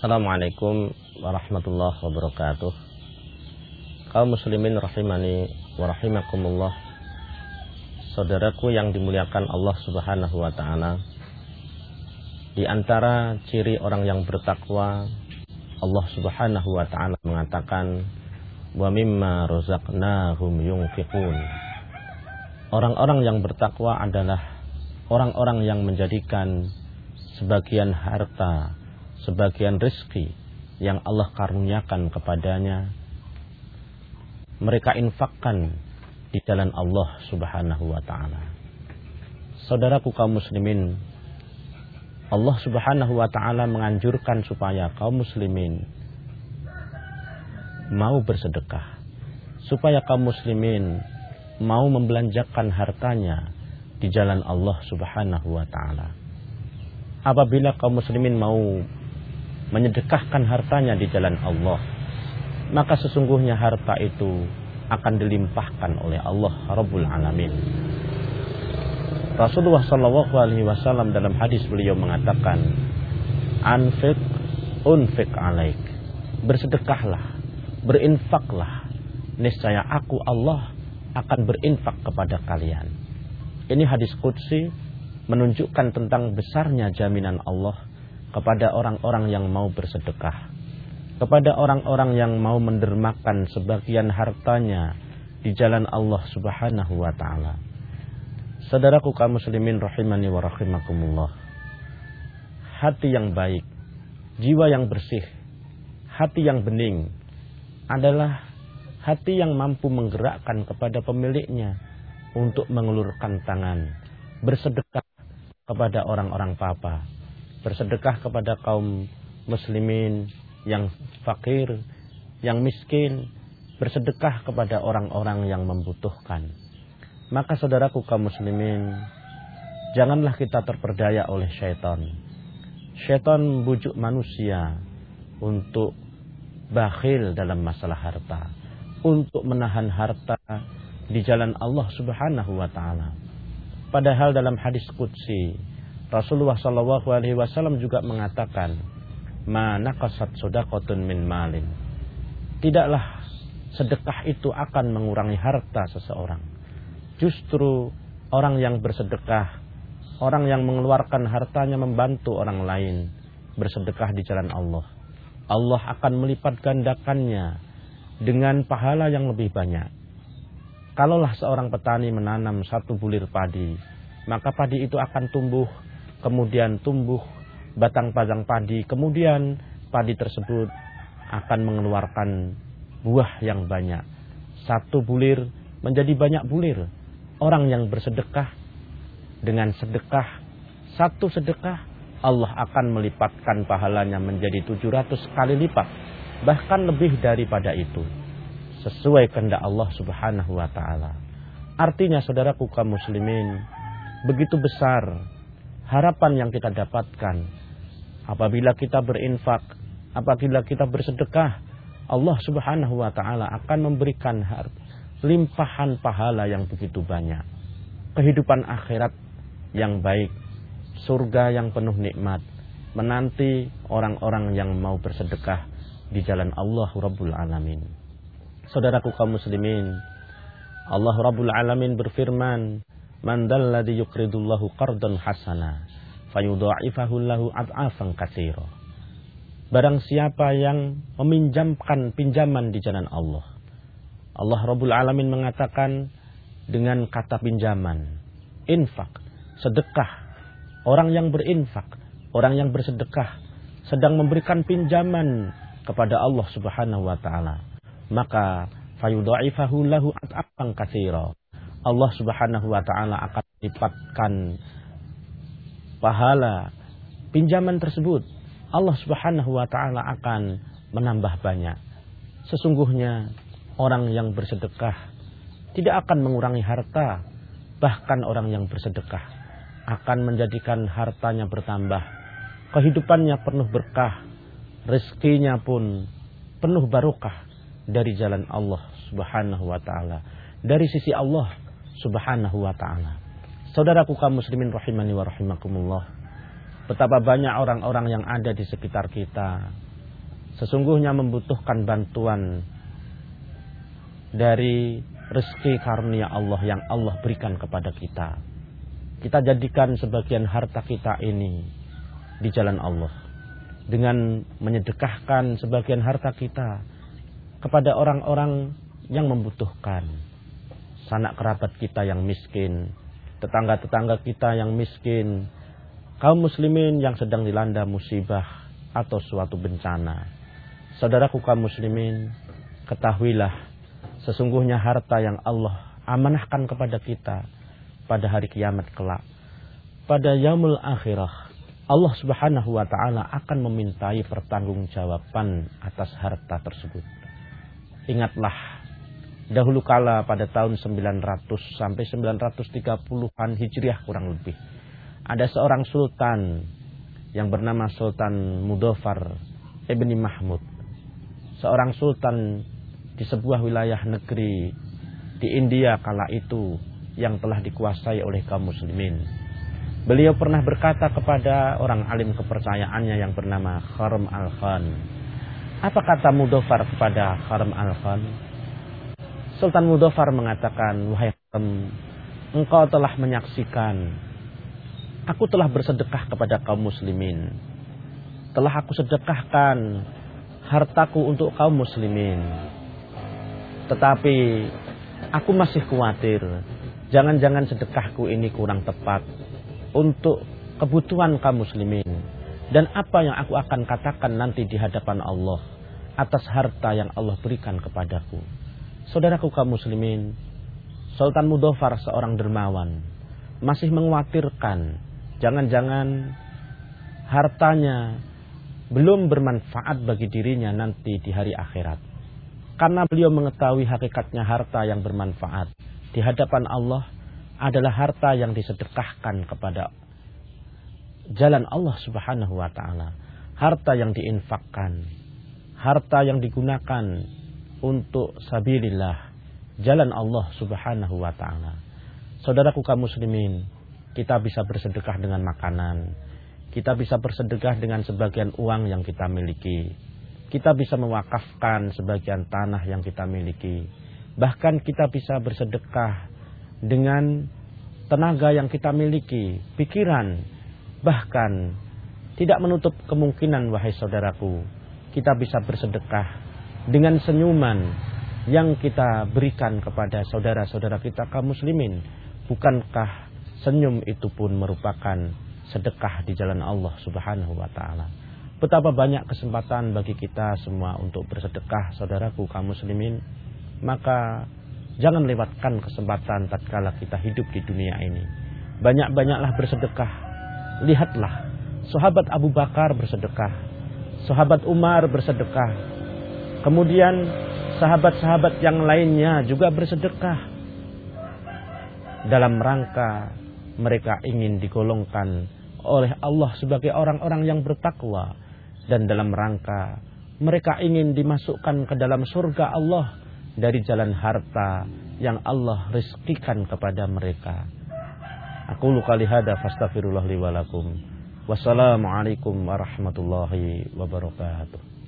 Assalamualaikum warahmatullahi wabarakatuh. Kaum muslimin rahimani wa rahimakumullah. Saudaraku yang dimuliakan Allah Subhanahu wa taala. Di antara ciri orang yang bertakwa, Allah Subhanahu wa taala mengatakan, "Wa mimma razaqnahum yunfiqun." Orang-orang yang bertakwa adalah orang-orang yang menjadikan sebagian harta, sebagian rezeki yang Allah karuniakan kepadanya mereka infakkan di jalan Allah Subhanahu wa taala. Saudaraku kaum muslimin, Allah Subhanahu wa taala menganjurkan supaya kaum muslimin mau bersedekah. Supaya kaum muslimin mau membelanjakan hartanya di jalan Allah Subhanahu wa taala. Apabila kaum muslimin mau menyedekahkan hartanya di jalan Allah, maka sesungguhnya harta itu akan dilimpahkan oleh Allah Rabbul Alamin. Rasulullah Shallallahu Alaihi Wasallam dalam hadis beliau mengatakan, anfik unfik alaik, bersedekahlah, berinfaklah, niscaya aku Allah akan berinfak kepada kalian. Ini hadis kudsi menunjukkan tentang besarnya jaminan Allah kepada orang-orang yang mau bersedekah kepada orang-orang yang mau mendermakan sebagian hartanya di jalan Allah Subhanahu wa taala. Saudaraku kaum muslimin rahimani wa rahimakumullah. Hati yang baik, jiwa yang bersih, hati yang bening adalah hati yang mampu menggerakkan kepada pemiliknya untuk mengelurkan tangan, bersedekah kepada orang-orang papa, bersedekah kepada kaum muslimin yang fakir, yang miskin, bersedekah kepada orang-orang yang membutuhkan. Maka saudaraku kaum muslimin, janganlah kita terperdaya oleh syaitan. Syaitan membujuk manusia untuk bakhil dalam masalah harta, untuk menahan harta di jalan Allah Subhanahu wa taala. Padahal dalam hadis qudsi Rasulullah Shallallahu alaihi wasallam juga mengatakan, mana kasat sodakotun min malin. Tidaklah sedekah itu akan mengurangi harta seseorang. Justru orang yang bersedekah, orang yang mengeluarkan hartanya membantu orang lain bersedekah di jalan Allah. Allah akan melipat gandakannya dengan pahala yang lebih banyak. Kalaulah seorang petani menanam satu bulir padi, maka padi itu akan tumbuh, kemudian tumbuh batang-batang padi. Kemudian padi tersebut akan mengeluarkan buah yang banyak. Satu bulir menjadi banyak bulir. Orang yang bersedekah dengan sedekah, satu sedekah, Allah akan melipatkan pahalanya menjadi 700 kali lipat. Bahkan lebih daripada itu. Sesuai kehendak Allah subhanahu wa ta'ala. Artinya saudaraku kaum muslimin, begitu besar harapan yang kita dapatkan Apabila kita berinfak, apabila kita bersedekah, Allah Subhanahu wa taala akan memberikan limpahan pahala yang begitu banyak. Kehidupan akhirat yang baik, surga yang penuh nikmat, menanti orang-orang yang mau bersedekah di jalan Allah Rabbul Alamin. Saudaraku kaum muslimin, Allah Rabbul Alamin berfirman, "Man dalladhi yuqridullahu qardan hasana." fayudha'ifahu lahu ad'afan katsira. Barang siapa yang meminjamkan pinjaman di jalan Allah. Allah Rabbul Alamin mengatakan dengan kata pinjaman, infak, sedekah. Orang yang berinfak, orang yang bersedekah sedang memberikan pinjaman kepada Allah Subhanahu wa taala. Maka fayudha'ifahu lahu ad'afan katsira. Allah Subhanahu wa taala akan lipatkan pahala pinjaman tersebut Allah Subhanahu wa taala akan menambah banyak. Sesungguhnya orang yang bersedekah tidak akan mengurangi harta, bahkan orang yang bersedekah akan menjadikan hartanya bertambah. Kehidupannya penuh berkah, rezekinya pun penuh barokah dari jalan Allah Subhanahu wa taala, dari sisi Allah Subhanahu wa taala. Saudaraku kaum muslimin rahimani wa rahimakumullah. Betapa banyak orang-orang yang ada di sekitar kita sesungguhnya membutuhkan bantuan dari rezeki karunia Allah yang Allah berikan kepada kita. Kita jadikan sebagian harta kita ini di jalan Allah dengan menyedekahkan sebagian harta kita kepada orang-orang yang membutuhkan. Sanak kerabat kita yang miskin, tetangga-tetangga kita yang miskin, kaum muslimin yang sedang dilanda musibah atau suatu bencana. Saudaraku kaum muslimin, ketahuilah sesungguhnya harta yang Allah amanahkan kepada kita pada hari kiamat kelak. Pada yaumul akhirah, Allah Subhanahu wa taala akan memintai pertanggungjawaban atas harta tersebut. Ingatlah dahulu kala pada tahun 900 sampai 930-an Hijriah kurang lebih. Ada seorang sultan yang bernama Sultan Mudofar Ibni Mahmud. Seorang sultan di sebuah wilayah negeri di India kala itu yang telah dikuasai oleh kaum muslimin. Beliau pernah berkata kepada orang alim kepercayaannya yang bernama Kharam Al-Khan. Apa kata Mudofar kepada Kharam Al-Khan? Sultan Mudofar mengatakan, Wahai Kharam, engkau telah menyaksikan, aku telah bersedekah kepada kaum muslimin. Telah aku sedekahkan hartaku untuk kaum muslimin. Tetapi aku masih khawatir, jangan-jangan sedekahku ini kurang tepat untuk kebutuhan kaum muslimin. Dan apa yang aku akan katakan nanti di hadapan Allah atas harta yang Allah berikan kepadaku. Saudaraku kaum muslimin, Sultan Mudofar seorang dermawan masih mengkhawatirkan jangan-jangan hartanya belum bermanfaat bagi dirinya nanti di hari akhirat. Karena beliau mengetahui hakikatnya harta yang bermanfaat di hadapan Allah adalah harta yang disedekahkan kepada jalan Allah Subhanahu wa taala. Harta yang diinfakkan, harta yang digunakan untuk sabilillah, jalan Allah Subhanahu wa taala. Saudaraku kaum muslimin, kita bisa bersedekah dengan makanan. Kita bisa bersedekah dengan sebagian uang yang kita miliki. Kita bisa mewakafkan sebagian tanah yang kita miliki. Bahkan kita bisa bersedekah dengan tenaga yang kita miliki, pikiran, bahkan tidak menutup kemungkinan wahai saudaraku, kita bisa bersedekah dengan senyuman yang kita berikan kepada saudara-saudara kita kaum muslimin. Bukankah senyum itu pun merupakan sedekah di jalan Allah Subhanahu wa taala? Betapa banyak kesempatan bagi kita semua untuk bersedekah saudaraku kaum muslimin. Maka Jangan lewatkan kesempatan tatkala kita hidup di dunia ini. Banyak-banyaklah bersedekah. Lihatlah, sahabat Abu Bakar bersedekah. Sahabat Umar bersedekah. Kemudian sahabat-sahabat yang lainnya juga bersedekah. Dalam rangka mereka ingin digolongkan oleh Allah sebagai orang-orang yang bertakwa. Dan dalam rangka mereka ingin dimasukkan ke dalam surga Allah dari jalan harta yang Allah rizkikan kepada mereka. Aku luka lihada fastaghfirullah li walakum. Wassalamualaikum warahmatullahi wabarakatuh.